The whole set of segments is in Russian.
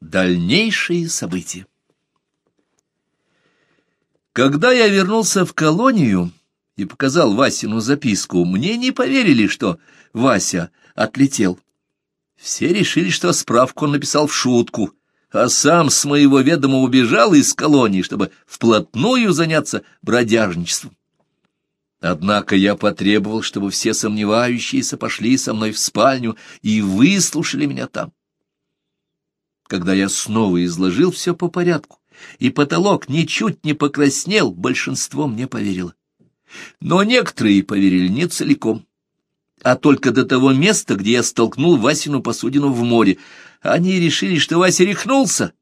Дальнейшие события. Когда я вернулся в колонию и показал Васину записку, мне не поверили, что Вася отлетел. Все решили, что справку он написал в шутку, а сам с моего ведома убежал из колонии, чтобы вплотную заняться бродяжничеством. Однако я потребовал, чтобы все сомневающиеся пошли со мной в спальню и выслушали меня там. Когда я снова изложил все по порядку, и потолок ничуть не покраснел, большинство мне поверило. Но некоторые поверили не целиком, а только до того места, где я столкнул Васину посудину в море. Они решили, что Вася рехнулся,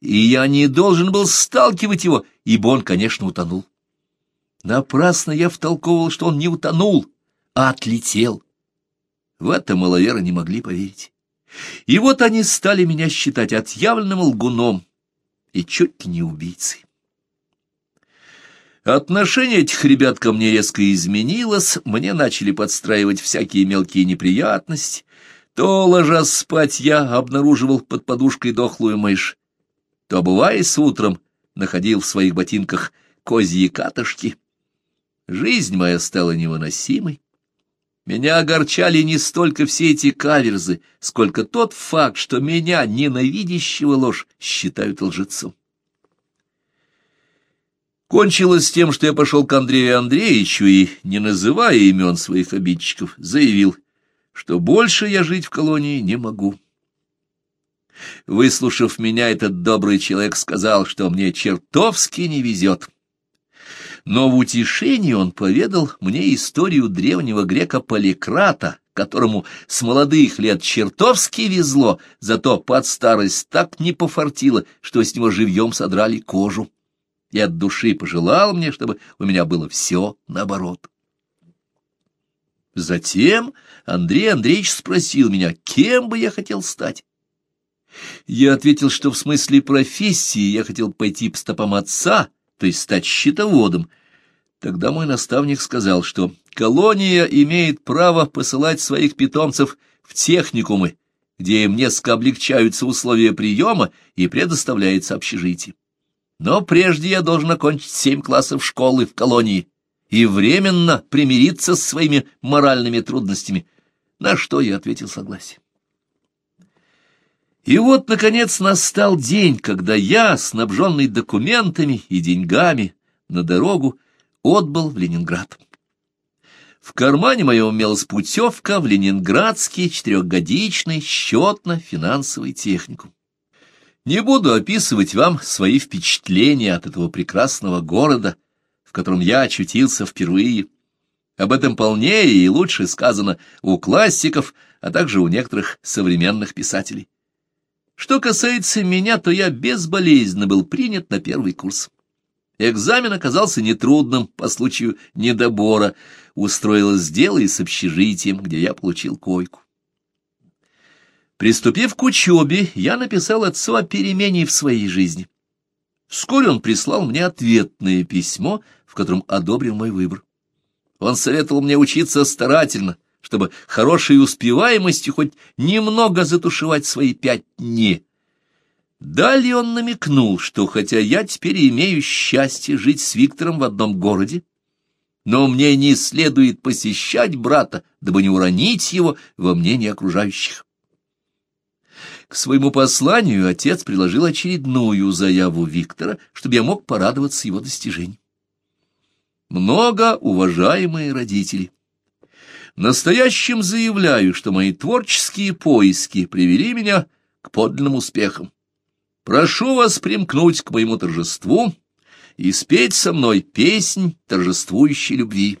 и я не должен был сталкивать его, ибо он, конечно, утонул. Напрасно я втолковывал, что он не утонул, а отлетел. В это маловеры не могли поверить. И вот они стали меня считать отъявленным лгуном и чуть не убийцей. Отношение этих ребят ко мне резко изменилось, мне начали подстраивать всякие мелкие неприятности. То, ложась спать, я обнаруживал под подушкой дохлую мышь, то, обуваясь утром, находил в своих ботинках козьи катышки. Жизнь моя стала невыносимой. Меня огорчали не столько все эти каверзы, сколько тот факт, что меня, ненавидящего ложь, считают лжецом. Кончилось тем, что я пошел к Андрею Андреевичу и, не называя имен своих обидчиков, заявил, что больше я жить в колонии не могу. Выслушав меня, этот добрый человек сказал, что мне чертовски не везет но в утешении он поведал мне историю древнего грека Поликрата, которому с молодых лет чертовски везло, зато под старость так не пофартило, что с него живьем содрали кожу. И от души пожелал мне, чтобы у меня было все наоборот. Затем Андрей Андреевич спросил меня, кем бы я хотел стать. Я ответил, что в смысле профессии я хотел пойти по стопам отца, то есть стать счетоводом, Тогда мой наставник сказал, что колония имеет право посылать своих питомцев в техникумы, где им несколько облегчаются условия приема и предоставляется общежитие. Но прежде я должен окончить семь классов школы в колонии и временно примириться с своими моральными трудностями, на что я ответил согласие. И вот, наконец, настал день, когда я, снабженный документами и деньгами, на дорогу отбыл в Ленинград. В кармане моем имелась путевка в ленинградский четырехгодичный счетно-финансовый техникум. Не буду описывать вам свои впечатления от этого прекрасного города, в котором я очутился впервые. Об этом полнее и лучше сказано у классиков, а также у некоторых современных писателей. Что касается меня, то я безболезненно был принят на первый курс. Экзамен оказался нетрудным по случаю недобора. Устроилось дело и с общежитием, где я получил койку. Приступив к учебе, я написал отцу о перемене в своей жизни. Вскоре он прислал мне ответное письмо, в котором одобрил мой выбор. Он советовал мне учиться старательно, чтобы хорошей успеваемостью хоть немного затушевать свои пять «не». Далее он намекнул, что хотя я теперь имею счастье жить с Виктором в одном городе, но мне не следует посещать брата, дабы не уронить его во мнении окружающих. К своему посланию отец приложил очередную заяву Виктора, чтобы я мог порадоваться его достижениям. Много уважаемые родители. Настоящим заявляю, что мои творческие поиски привели меня к подлинным успехам. Прошу вас примкнуть к моему торжеству и спеть со мной песнь торжествующей любви.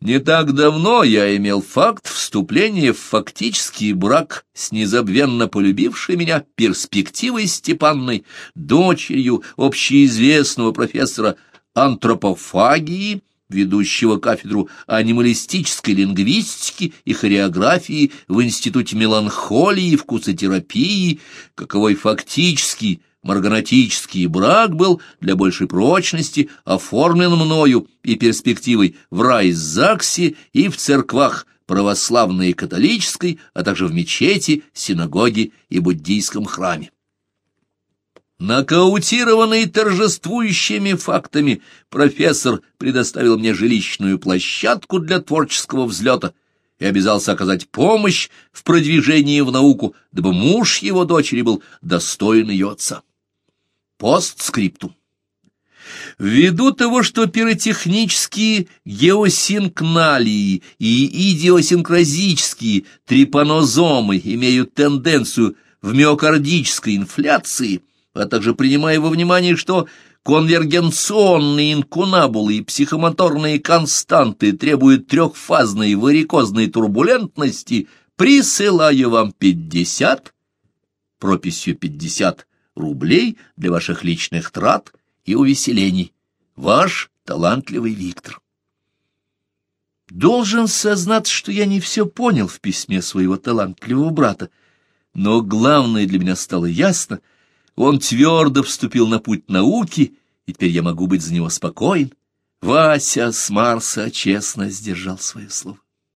Не так давно я имел факт вступления в фактический брак с незабвенно полюбившей меня перспективой Степанной, дочерью общеизвестного профессора антропофагии, ведущего кафедру анималистической лингвистики и хореографии в Институте меланхолии и вкусотерапии, каковой фактически марганатический брак был для большей прочности оформлен мною и перспективой в райзаксе и в церквах православной и католической, а также в мечети, синагоге и буддийском храме. Нокаутированный торжествующими фактами, профессор предоставил мне жилищную площадку для творческого взлета и обязался оказать помощь в продвижении в науку, дабы муж его дочери был достоин ее отца. Постскриптум. Ввиду того, что пиротехнические геосинкналии и идиосинкразические трипанозомы имеют тенденцию в миокардической инфляции – а также принимая во внимание, что конвергенционные инкунабулы и психомоторные константы требуют трехфазной варикозной турбулентности, присылаю вам 50, прописью 50 рублей для ваших личных трат и увеселений. Ваш талантливый Виктор. Должен сознаться, что я не все понял в письме своего талантливого брата, но главное для меня стало ясно — он твердо вступил на путь науки, и теперь я могу быть за него спокоен. Вася с Марса честно сдержал свое слово.